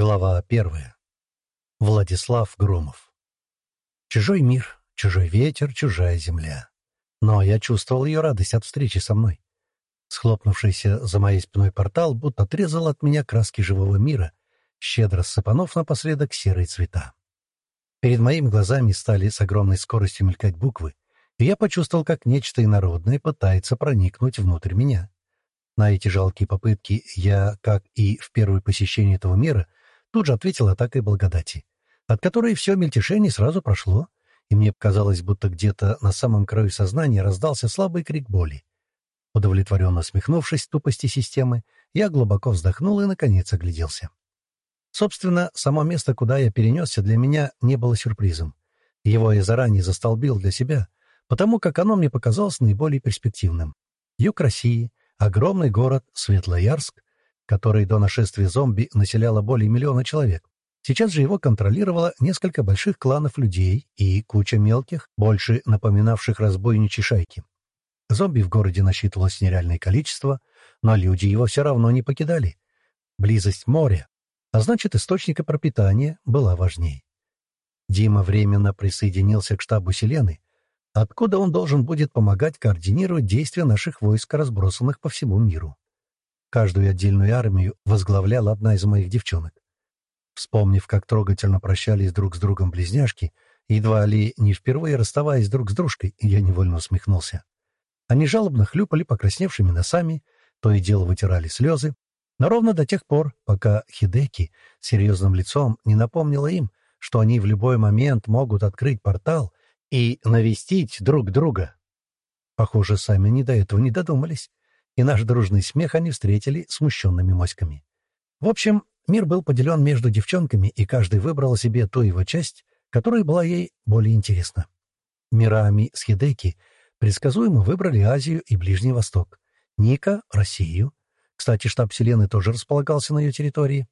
Глава первая. Владислав Громов. Чужой мир, чужой ветер, чужая земля. Но я чувствовал ее радость от встречи со мной. Схлопнувшийся за моей спиной портал будто отрезал от меня краски живого мира, щедро сыпанув напоследок серые цвета. Перед моими глазами стали с огромной скоростью мелькать буквы, и я почувствовал, как нечто инородное пытается проникнуть внутрь меня. На эти жалкие попытки я, как и в первое посещение этого мира, тут же ответил атакой благодати, от которой все мельтешение сразу прошло, и мне показалось, будто где-то на самом краю сознания раздался слабый крик боли. Удовлетворенно смехнувшись тупости системы, я глубоко вздохнул и, наконец, огляделся. Собственно, само место, куда я перенесся, для меня не было сюрпризом. Его я заранее застолбил для себя, потому как оно мне показалось наиболее перспективным. Юг России, огромный город Светлоярск, который до нашествия зомби населяло более миллиона человек. Сейчас же его контролировало несколько больших кланов людей и куча мелких, больше напоминавших разбойничьи шайки. Зомби в городе насчитывалось нереальное количество, но люди его все равно не покидали. Близость моря, а значит, источника пропитания, была важней. Дима временно присоединился к штабу Селены, откуда он должен будет помогать координировать действия наших войск, разбросанных по всему миру. Каждую отдельную армию возглавляла одна из моих девчонок. Вспомнив, как трогательно прощались друг с другом близняшки, едва ли не впервые расставаясь друг с дружкой, я невольно усмехнулся. Они жалобно хлюпали покрасневшими носами, то и дело вытирали слезы, но ровно до тех пор, пока Хидеки серьезным лицом не напомнила им, что они в любой момент могут открыть портал и навестить друг друга. Похоже, сами они до этого не додумались и наш дружный смех они встретили смущенными моськами. В общем, мир был поделен между девчонками, и каждый выбрал себе ту его часть, которая была ей более интересна. Мирами с Хидеки предсказуемо выбрали Азию и Ближний Восток, Ника — Россию. Кстати, штаб Селены тоже располагался на ее территории.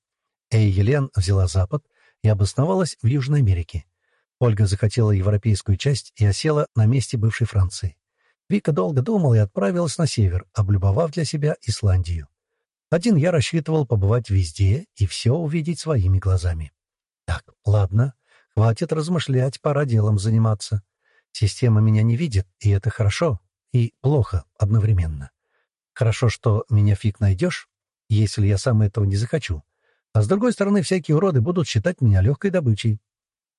Эй Елен взяла Запад и обосновалась в Южной Америке. Ольга захотела европейскую часть и осела на месте бывшей Франции. Вика долго думала и отправилась на север, облюбовав для себя Исландию. Один я рассчитывал побывать везде и все увидеть своими глазами. Так, ладно, хватит размышлять, пора делом заниматься. Система меня не видит, и это хорошо и плохо одновременно. Хорошо, что меня фиг найдешь, если я сам этого не захочу. А с другой стороны, всякие уроды будут считать меня легкой добычей.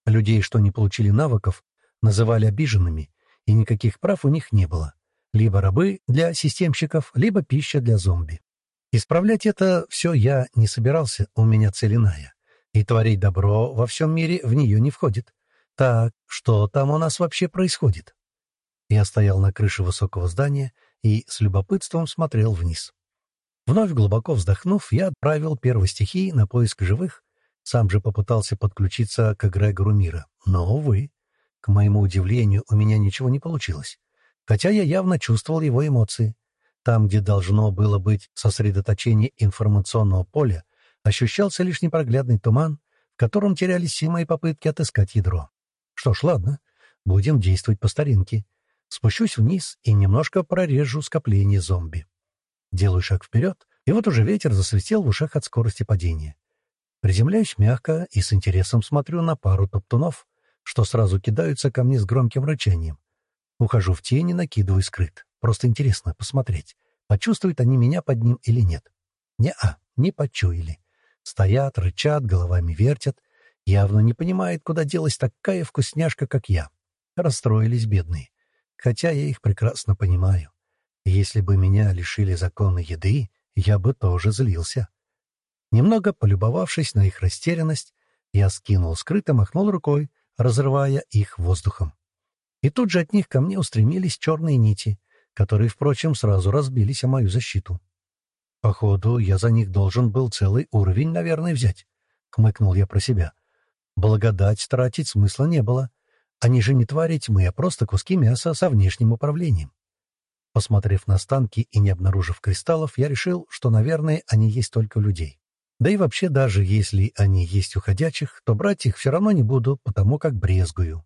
Людей, что не получили навыков, называли обиженными, и никаких прав у них не было. Либо рабы для системщиков, либо пища для зомби. Исправлять это все я не собирался, у меня цель иная. И творить добро во всем мире в нее не входит. Так, что там у нас вообще происходит? Я стоял на крыше высокого здания и с любопытством смотрел вниз. Вновь глубоко вздохнув, я отправил первой стихии на поиск живых, сам же попытался подключиться к эгрегору мира. Но, увы, к моему удивлению, у меня ничего не получилось, хотя я явно чувствовал его эмоции. Там, где должно было быть сосредоточение информационного поля, ощущался лишь непроглядный туман, в котором терялись все мои попытки отыскать ядро. Что ж, ладно, будем действовать по старинке. Спущусь вниз и немножко прорежу скопление зомби. Делаю шаг вперед, и вот уже ветер засвистел в ушах от скорости падения. Приземляюсь мягко и с интересом смотрю на пару топтунов, что сразу кидаются ко мне с громким рычанием. Ухожу в тени, накидываю скрыт. Просто интересно посмотреть, почувствуют они меня под ним или нет. Не-а, не почуяли. Стоят, рычат, головами вертят. Явно не понимают, куда делась такая вкусняшка, как я. Расстроились бедные. Хотя я их прекрасно понимаю. Если бы меня лишили законной еды, я бы тоже злился. Немного полюбовавшись на их растерянность, я скинул скрыто, махнул рукой, разрывая их воздухом. И тут же от них ко мне устремились черные нити, которые, впрочем, сразу разбились о мою защиту. «Походу, я за них должен был целый уровень, наверное, взять», — хмыкнул я про себя. «Благодать тратить смысла не было. Они же не твари тьмы, а просто куски мяса со внешним управлением». Посмотрев на станки и не обнаружив кристаллов, я решил, что, наверное, они есть только у людей. Да и вообще, даже если они есть у ходячих, то брать их все равно не буду, потому как брезгую.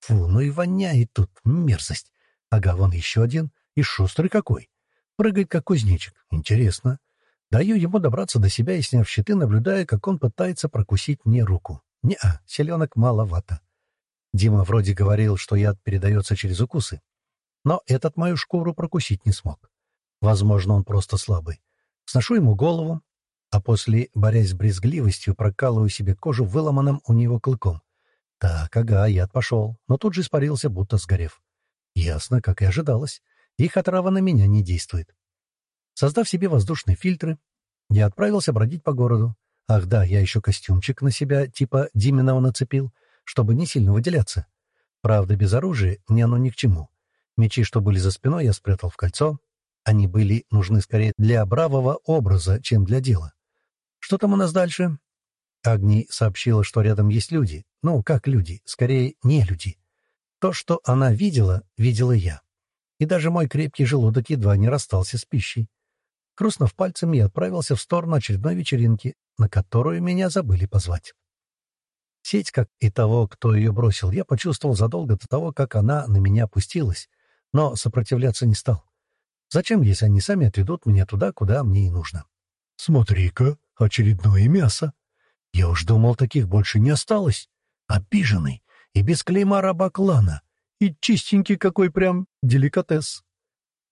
Фу, ну и воняет тут, мерзость. Ага, вон еще один, и шустрый какой. Прыгает, как кузнечик. Интересно. Даю ему добраться до себя и, сняв щиты, наблюдая, как он пытается прокусить мне руку. Не-а, селенок маловато. Дима вроде говорил, что яд передается через укусы. Но этот мою шкуру прокусить не смог. Возможно, он просто слабый. Сношу ему голову, а после, борясь с брезгливостью, прокалываю себе кожу выломанным у него клыком. Так, ага, яд пошел, но тут же испарился, будто сгорев. Ясно, как и ожидалось. Их отрава на меня не действует. Создав себе воздушные фильтры, я отправился бродить по городу. Ах да, я еще костюмчик на себя типа Диминова нацепил, чтобы не сильно выделяться. Правда, без оружия мне оно ни к чему. Мечи, что были за спиной, я спрятал в кольцо. Они были нужны скорее для бравого образа, чем для дела. Что там у нас дальше? Агни сообщила, что рядом есть люди. Ну, как люди, скорее, не люди. То, что она видела, видела я. И даже мой крепкий желудок едва не расстался с пищей. Хрустнув пальцем, я отправился в сторону очередной вечеринки, на которую меня забыли позвать. Сеть, как и того, кто ее бросил, я почувствовал задолго до того, как она на меня опустилась, но сопротивляться не стал. Зачем, если они сами отведут меня туда, куда мне и нужно? «Смотри-ка, очередное мясо! Я уж думал, таких больше не осталось. Обиженный и без клейма раба клана. И чистенький какой прям деликатес!»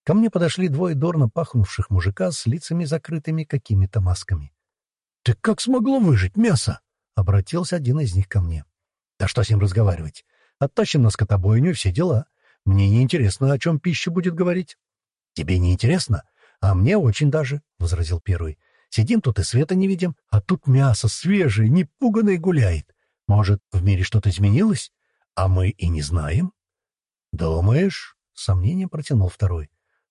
Ко мне подошли двое дурно пахнувших мужика с лицами закрытыми какими-то масками. «Ты как смогло выжить мясо?» — обратился один из них ко мне. «Да что с ним разговаривать? Оттащим на скотобойню все дела. Мне не интересно, о чем пища будет говорить». «Тебе не интересно? А мне очень даже», — возразил первый. «Сидим тут и света не видим, а тут мясо свежее, непуганное гуляет. Может, в мире что-то изменилось? А мы и не знаем?» «Думаешь?» — сомнением протянул второй.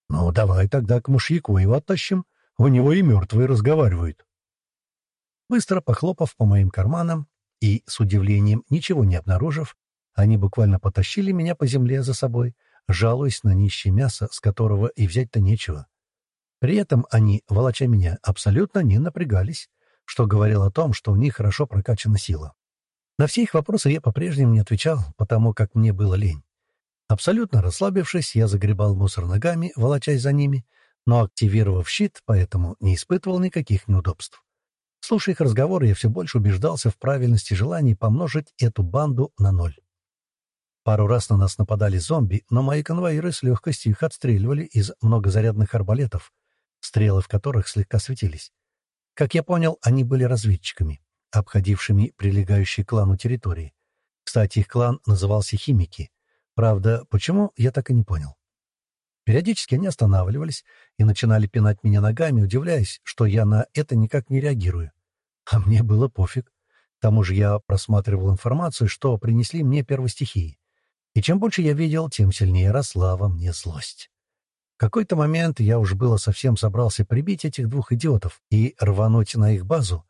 «Ну, давай тогда к мышьяку его оттащим. У него и мертвые разговаривают». Быстро похлопав по моим карманам и, с удивлением, ничего не обнаружив, они буквально потащили меня по земле за собой, жалуясь на нищее мясо, с которого и взять-то нечего. При этом они, волоча меня, абсолютно не напрягались, что говорило о том, что у них хорошо прокачана сила. На все их вопросы я по-прежнему не отвечал, потому как мне было лень. Абсолютно расслабившись, я загребал мусор ногами, волочась за ними, но, активировав щит, поэтому не испытывал никаких неудобств. Слушая их разговоры, я все больше убеждался в правильности желаний помножить эту банду на ноль. Пару раз на нас нападали зомби, но мои конвоиры с легкостью их отстреливали из многозарядных арбалетов, стрелы в которых слегка светились. Как я понял, они были разведчиками, обходившими прилегающие к клану территории. Кстати, их клан назывался «Химики», Правда, почему, я так и не понял. Периодически они останавливались и начинали пинать меня ногами, удивляясь, что я на это никак не реагирую. А мне было пофиг. К тому же я просматривал информацию, что принесли мне первостихии. И чем больше я видел, тем сильнее росла во мне злость. Какой-то момент я уж было совсем собрался прибить этих двух идиотов и рвануть на их базу,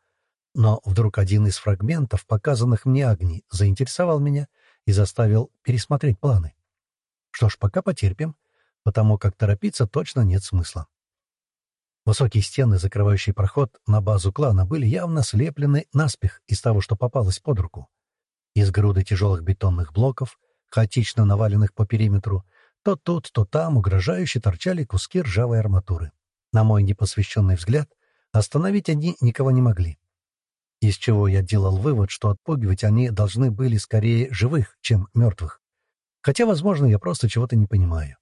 но вдруг один из фрагментов, показанных мне огни, заинтересовал меня — и заставил пересмотреть планы. Что ж, пока потерпим, потому как торопиться точно нет смысла. Высокие стены, закрывающие проход на базу клана, были явно слеплены наспех из того, что попалось под руку. Из груды тяжелых бетонных блоков, хаотично наваленных по периметру, то тут, то там угрожающе торчали куски ржавой арматуры. На мой непосвященный взгляд, остановить они никого не могли из чего я делал вывод, что отпугивать они должны были скорее живых, чем мертвых. Хотя, возможно, я просто чего-то не понимаю.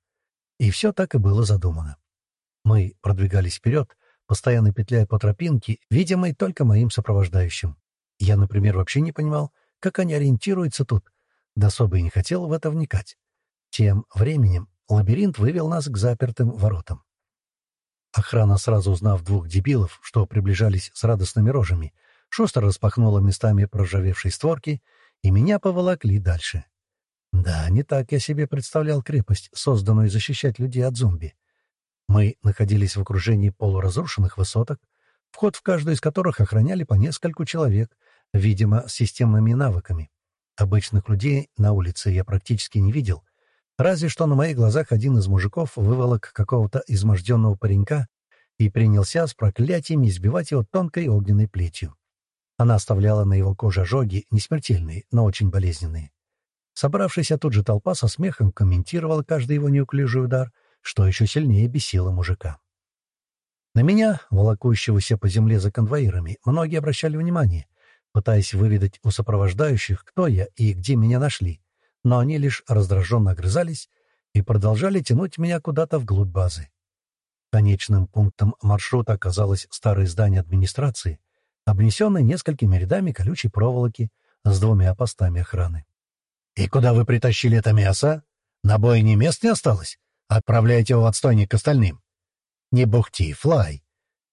И все так и было задумано. Мы продвигались вперед, постоянно петляя по тропинке, видимой только моим сопровождающим. Я, например, вообще не понимал, как они ориентируются тут, да особо и не хотел в это вникать. Тем временем лабиринт вывел нас к запертым воротам. Охрана, сразу узнав двух дебилов, что приближались с радостными рожами, шустро распахнула местами проржавевшие створки, и меня поволокли дальше. Да, не так я себе представлял крепость, созданную защищать людей от зомби. Мы находились в окружении полуразрушенных высоток, вход в каждую из которых охраняли по нескольку человек, видимо, с системными навыками. Обычных людей на улице я практически не видел, разве что на моих глазах один из мужиков выволок какого-то изможденного паренька и принялся с проклятиями избивать его тонкой огненной плетью. Она оставляла на его коже ожоги, не смертельные, но очень болезненные. Собравшаяся тут же толпа со смехом комментировала каждый его неуклюжий удар, что еще сильнее бесило мужика. На меня, волокущегося по земле за конвоирами, многие обращали внимание, пытаясь выведать у сопровождающих, кто я и где меня нашли, но они лишь раздраженно огрызались и продолжали тянуть меня куда-то вглубь базы. Конечным пунктом маршрута оказалось старое здание администрации, обнесенное несколькими рядами колючей проволоки с двумя постами охраны. «И куда вы притащили это мясо? На бойне мест не осталось? Отправляйте его в отстойник к остальным». «Не бухти, Флай!»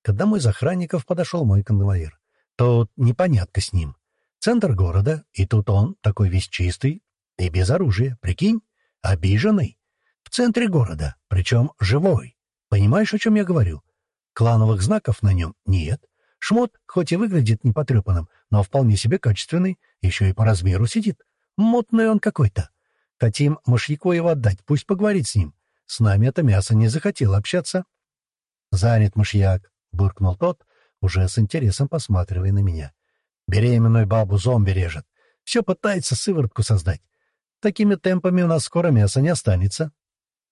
К одному из охранников подошел мой конвоир. Тут непонятка с ним. Центр города, и тут он, такой весь чистый и без оружия, прикинь, обиженный. В центре города, причем живой. Понимаешь, о чем я говорю? Клановых знаков на нем нет. Шмот, хоть и выглядит непотрепанным, но вполне себе качественный, еще и по размеру сидит. Мутный он какой-то. Хотим Машьяку его отдать, пусть поговорит с ним. С нами это мясо не захотело общаться. «Занят мышьяк», — буркнул тот, уже с интересом посматривая на меня. «Беременную бабу зомби режет. Все пытается сыворотку создать. Такими темпами у нас скоро мяса не останется».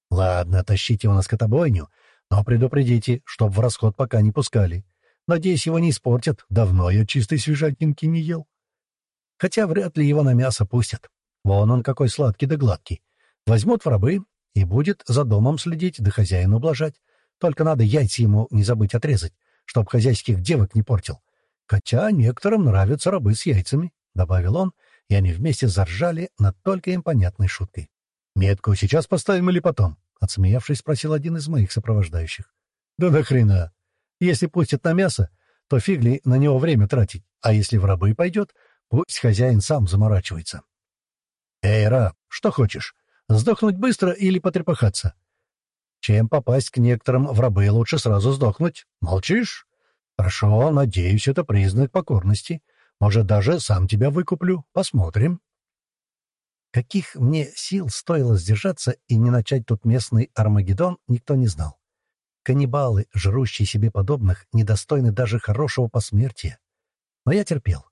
«Ладно, тащите его на скотобойню, но предупредите, чтоб в расход пока не пускали. Надеюсь, его не испортят. Давно я чистой свежатинки не ел. Хотя вряд ли его на мясо пустят. Вон он какой сладкий да гладкий. Возьмут в рабы и будет за домом следить да хозяина ублажать. Только надо яйца ему не забыть отрезать, чтоб хозяйских девок не портил. Хотя некоторым нравятся рабы с яйцами, — добавил он, и они вместе заржали над только им понятной шуткой. «Метку сейчас поставим или потом?» — отсмеявшись, спросил один из моих сопровождающих. «Да нахрена? Если пустят на мясо, то фиг на него время тратить, а если в рабы пойдет, пусть хозяин сам заморачивается». «Эй, раб, что хочешь? Сдохнуть быстро или потрепахаться?» чем попасть к некоторым в рабы, лучше сразу сдохнуть. Молчишь? Хорошо, надеюсь, это признак покорности. Может, даже сам тебя выкуплю. Посмотрим. Каких мне сил стоило сдержаться и не начать тут местный Армагеддон, никто не знал. Каннибалы, жрущие себе подобных, недостойны даже хорошего посмертия. Но я терпел,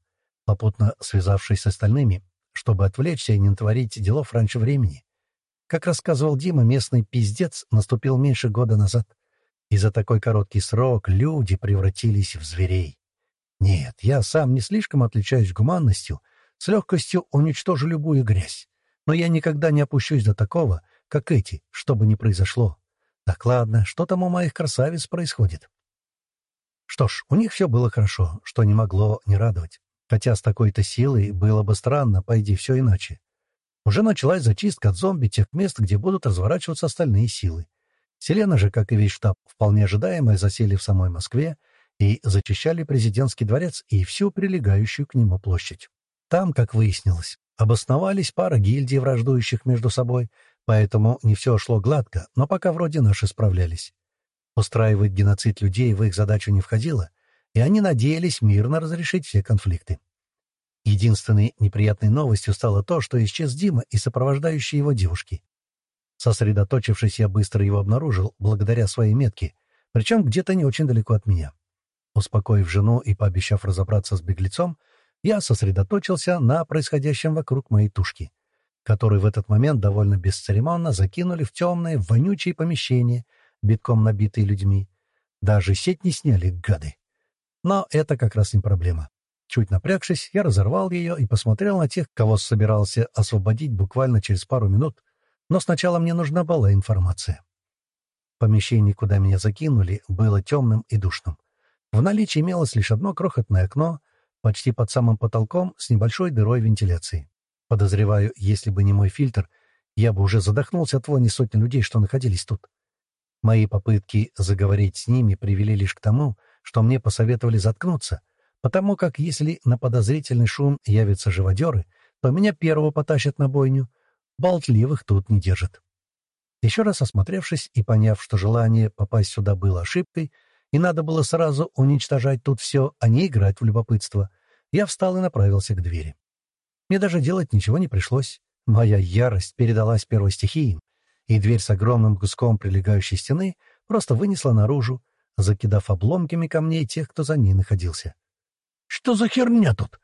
попутно связавшись с остальными, чтобы отвлечься и не натворить делов раньше времени. Как рассказывал Дима, местный пиздец наступил меньше года назад. И за такой короткий срок люди превратились в зверей. Нет, я сам не слишком отличаюсь гуманностью, с легкостью уничтожу любую грязь. Но я никогда не опущусь до такого, как эти, что бы ни произошло. Так ладно, что там у моих красавиц происходит? Что ж, у них все было хорошо, что не могло не радовать. Хотя с такой-то силой было бы странно, пойди все иначе. Уже началась зачистка от зомби тех мест, где будут разворачиваться остальные силы. Селена же, как и весь штаб, вполне ожидаемо засели в самой Москве и зачищали президентский дворец и всю прилегающую к нему площадь. Там, как выяснилось, обосновались пара гильдий, враждующих между собой, поэтому не все шло гладко, но пока вроде наши справлялись. Устраивать геноцид людей в их задачу не входило, и они надеялись мирно разрешить все конфликты. Единственной неприятной новостью стало то, что исчез Дима и сопровождающие его девушки. Сосредоточившись, я быстро его обнаружил, благодаря своей метке, причем где-то не очень далеко от меня. Успокоив жену и пообещав разобраться с беглецом, я сосредоточился на происходящем вокруг моей тушки, которую в этот момент довольно бесцеремонно закинули в темное, вонючее помещение, битком набитые людьми. Даже сеть не сняли, гады. Но это как раз не проблема. Чуть напрягшись, я разорвал ее и посмотрел на тех, кого собирался освободить буквально через пару минут, но сначала мне нужна была информация. Помещение, куда меня закинули, было темным и душным. В наличии имелось лишь одно крохотное окно, почти под самым потолком, с небольшой дырой вентиляции. Подозреваю, если бы не мой фильтр, я бы уже задохнулся от вони сотни людей, что находились тут. Мои попытки заговорить с ними привели лишь к тому, что мне посоветовали заткнуться — потому как если на подозрительный шум явятся живодеры, то меня первого потащат на бойню. Болтливых тут не держат. Еще раз осмотревшись и поняв, что желание попасть сюда было ошибкой, и надо было сразу уничтожать тут все, а не играть в любопытство, я встал и направился к двери. Мне даже делать ничего не пришлось. Моя ярость передалась первой стихии, и дверь с огромным куском прилегающей стены просто вынесла наружу, закидав обломками камней тех, кто за ней находился. Что за херня тут?»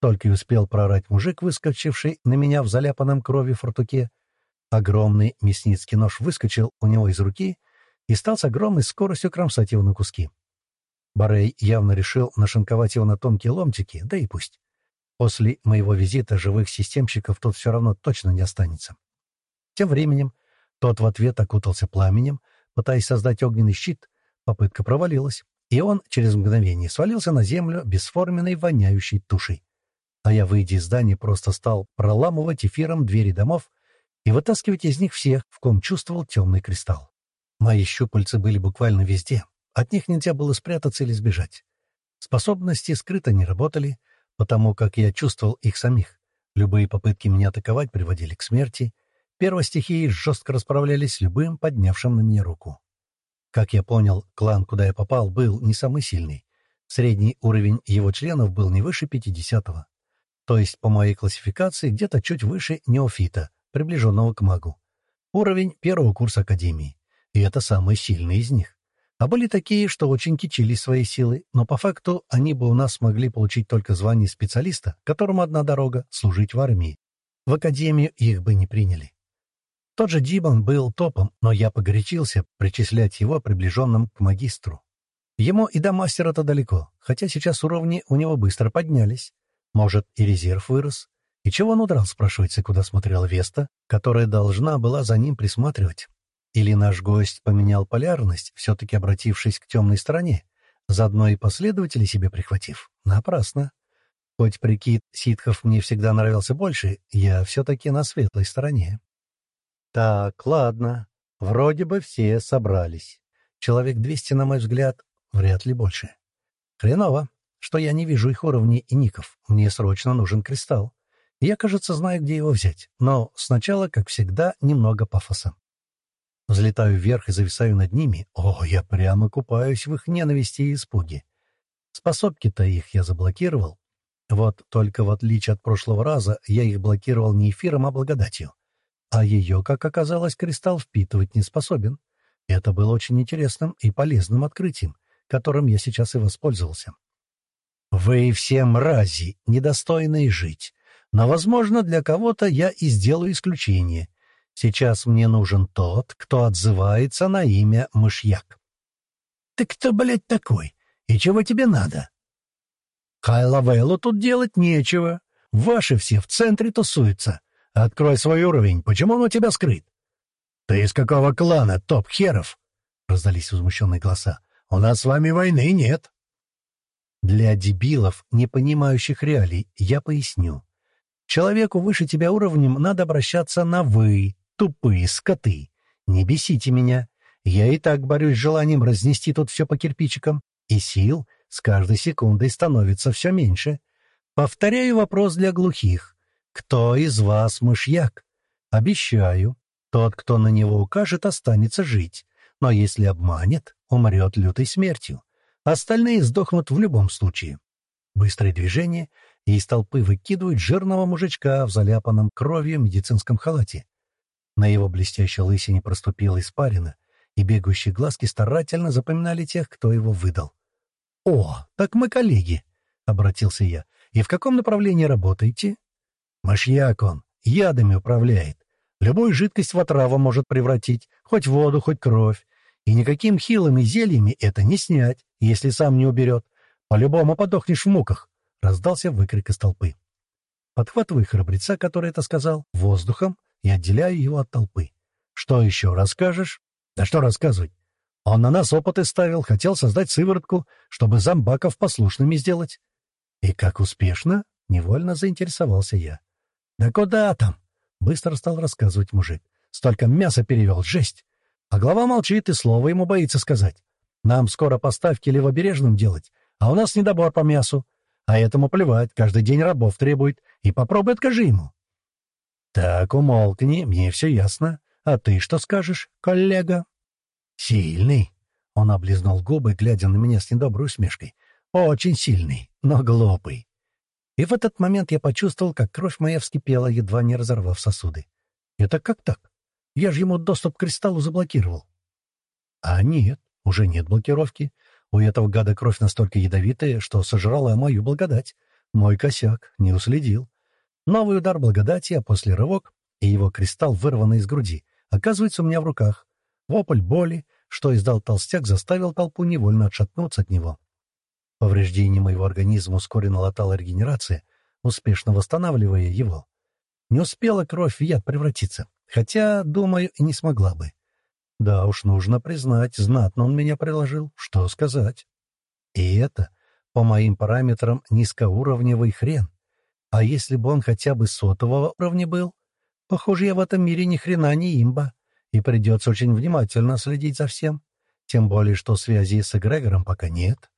Только и успел прорать мужик, выскочивший на меня в заляпанном крови фартуке. Огромный мясницкий нож выскочил у него из руки, и стал с огромной скоростью кромсать его на куски. Барей явно решил нашинковать его на тонкие ломтики, да и пусть. После моего визита живых системщиков тут все равно точно не останется. Тем временем тот в ответ окутался пламенем, пытаясь создать огненный щит. Попытка провалилась, и он через мгновение свалился на землю бесформенной воняющей тушей. А я, выйдя из здания, просто стал проламывать эфиром двери домов и вытаскивать из них всех, в ком чувствовал темный кристалл. Мои щупальцы были буквально везде. От них нельзя было спрятаться или сбежать. Способности скрыто не работали, потому как я чувствовал их самих. Любые попытки меня атаковать приводили к смерти. Первостихии жестко расправлялись с любым поднявшим на меня руку. Как я понял, клан, куда я попал, был не самый сильный. Средний уровень его членов был не выше 50-го. То есть, по моей классификации, где-то чуть выше неофита, приближенного к магу. Уровень первого курса Академии. И это самый сильный из них. А были такие, что очень кичились своей силой, но по факту они бы у нас смогли получить только звание специалиста, которому одна дорога — служить в армии. В академию их бы не приняли. Тот же Дибан был топом, но я погорячился причислять его приближенным к магистру. Ему и до мастера-то далеко, хотя сейчас уровни у него быстро поднялись. Может, и резерв вырос. И чего он удрал, спрашивается, куда смотрела Веста, которая должна была за ним присматривать. Или наш гость поменял полярность, все-таки обратившись к темной стороне, заодно и последователей себе прихватив? Напрасно. Хоть прикид ситхов мне всегда нравился больше, я все-таки на светлой стороне. Так, ладно. Вроде бы все собрались. Человек двести, на мой взгляд, вряд ли больше. Хреново, что я не вижу их уровней и ников. Мне срочно нужен кристалл. Я, кажется, знаю, где его взять. Но сначала, как всегда, немного пафоса. Взлетаю вверх и зависаю над ними. О, я прямо купаюсь в их ненависти и испуге. Способки-то их я заблокировал. Вот только в отличие от прошлого раза, я их блокировал не эфиром, а благодатью. А ее, как оказалось, кристалл впитывать не способен. Это было очень интересным и полезным открытием, которым я сейчас и воспользовался. «Вы все мрази, недостойные жить. Но, возможно, для кого-то я и сделаю исключение. Сейчас мне нужен тот, кто отзывается на имя Мышьяк. — Ты кто, блядь, такой? И чего тебе надо? — Кайла Вейлу тут делать нечего. Ваши все в центре тусуются. Открой свой уровень. Почему он у тебя скрыт? — Ты из какого клана, топ херов? — раздались возмущенные голоса. — У нас с вами войны нет. Для дебилов, не понимающих реалий, я поясню. Человеку выше тебя уровнем надо обращаться на «вы», Тупые скоты! Не бесите меня. Я и так борюсь с желанием разнести тут все по кирпичикам, и сил с каждой секундой становится все меньше. Повторяю вопрос для глухих. Кто из вас мышьяк? Обещаю, тот, кто на него укажет, останется жить, но если обманет, умрет лютой смертью. Остальные сдохнут в любом случае. Быстрое движение, и из толпы выкидывают жирного мужичка в заляпанном кровью медицинском халате. На его блестящей лысине проступила испарина, и бегающие глазки старательно запоминали тех, кто его выдал. «О, так мы коллеги!» — обратился я. «И в каком направлении работаете?» «Мышьяк он, ядами управляет. Любую жидкость в отраву может превратить, хоть воду, хоть кровь. И никаким хилыми зельями это не снять, если сам не уберет. По-любому подохнешь в муках!» — раздался выкрик из толпы. Подхватываю храбреца, который это сказал, воздухом, и отделяю его от толпы. «Что еще расскажешь?» «Да что рассказывать? Он на нас опыты ставил, хотел создать сыворотку, чтобы зомбаков послушными сделать». «И как успешно?» — невольно заинтересовался я. «Да куда там?» — быстро стал рассказывать мужик. «Столько мяса перевел, жесть! А глава молчит и слова ему боится сказать. Нам скоро поставки левобережным делать, а у нас недобор по мясу. А этому плевать, каждый день рабов требует, и попробуй откажи ему. «Так, умолкни, мне все ясно. А ты что скажешь, коллега?» «Сильный», — он облизнул губы, глядя на меня с недоброй усмешкой. «Очень сильный, но глупый». И в этот момент я почувствовал, как кровь моя вскипела, едва не разорвав сосуды. «Это как так? Я же ему доступ к кристаллу заблокировал». «А нет, уже нет блокировки. У этого гада кровь настолько ядовитая, что сожрала мою благодать. Мой косяк, не уследил. Новый удар благодати, а после рывок, и его кристалл, вырванный из груди, оказывается у меня в руках. Вопль боли, что издал толстяк, заставил толпу невольно отшатнуться от него. Повреждение моего организма ускоренно латала регенерация, успешно восстанавливая его. Не успела кровь в яд превратиться, хотя, думаю, и не смогла бы. Да уж, нужно признать, знатно он меня приложил, что сказать. И это, по моим параметрам, низкоуровневый хрен. А если бы он хотя бы сотового уровня был? Похоже, я в этом мире ни хрена не имба, и придется очень внимательно следить за всем. Тем более, что связи с эгрегором пока нет.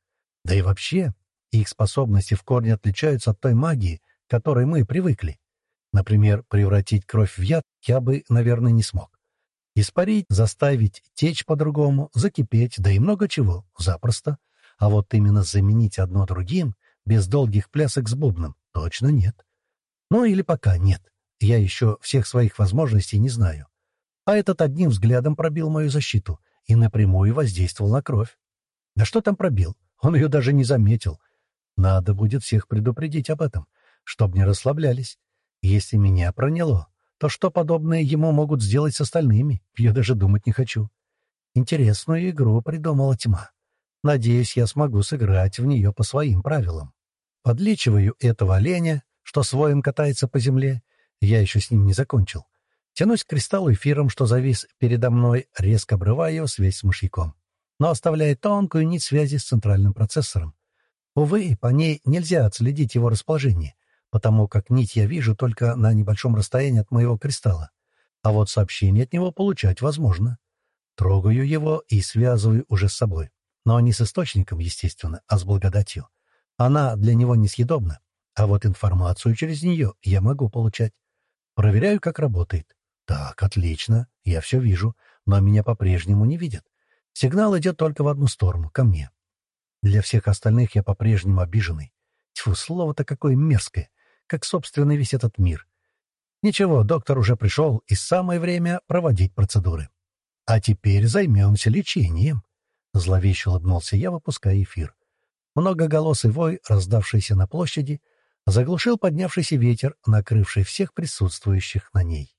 Да и вообще, их способности в корне отличаются от той магии, к которой мы привыкли. Например, превратить кровь в яд я бы, наверное, не смог. Испарить, заставить течь по-другому, закипеть, да и много чего, запросто. А вот именно заменить одно другим, без долгих плясок с бубном, точно нет. Ну или пока нет. Я еще всех своих возможностей не знаю. А этот одним взглядом пробил мою защиту и напрямую воздействовал на кровь. Да что там пробил? Он ее даже не заметил. Надо будет всех предупредить об этом, чтобы не расслаблялись. Если меня проняло, то что подобное ему могут сделать с остальными, я даже думать не хочу. Интересную игру придумала тьма. Надеюсь, я смогу сыграть в нее по своим правилам. Подлечиваю этого оленя, что своим катается по земле. Я еще с ним не закончил. Тянусь к кристаллу эфиром, что завис передо мной, резко обрывая его связь с мышьяком, но оставляя тонкую нить связи с центральным процессором. Увы, по ней нельзя отследить его расположение, потому как нить я вижу только на небольшом расстоянии от моего кристалла, а вот сообщение от него получать возможно. Трогаю его и связываю уже с собой, но не с источником, естественно, а с благодатью. Она для него несъедобна, а вот информацию через нее я могу получать. Проверяю, как работает. Так, отлично, я все вижу, но меня по-прежнему не видят. Сигнал идет только в одну сторону, ко мне. Для всех остальных я по-прежнему обиженный. Тьфу, слово-то какое мерзкое, как, собственно, весь этот мир. Ничего, доктор уже пришел, и самое время проводить процедуры. А теперь займемся лечением. Зловеще улыбнулся я, выпуская эфир. Многоголосый вой, раздавшийся на площади, заглушил поднявшийся ветер, накрывший всех присутствующих на ней.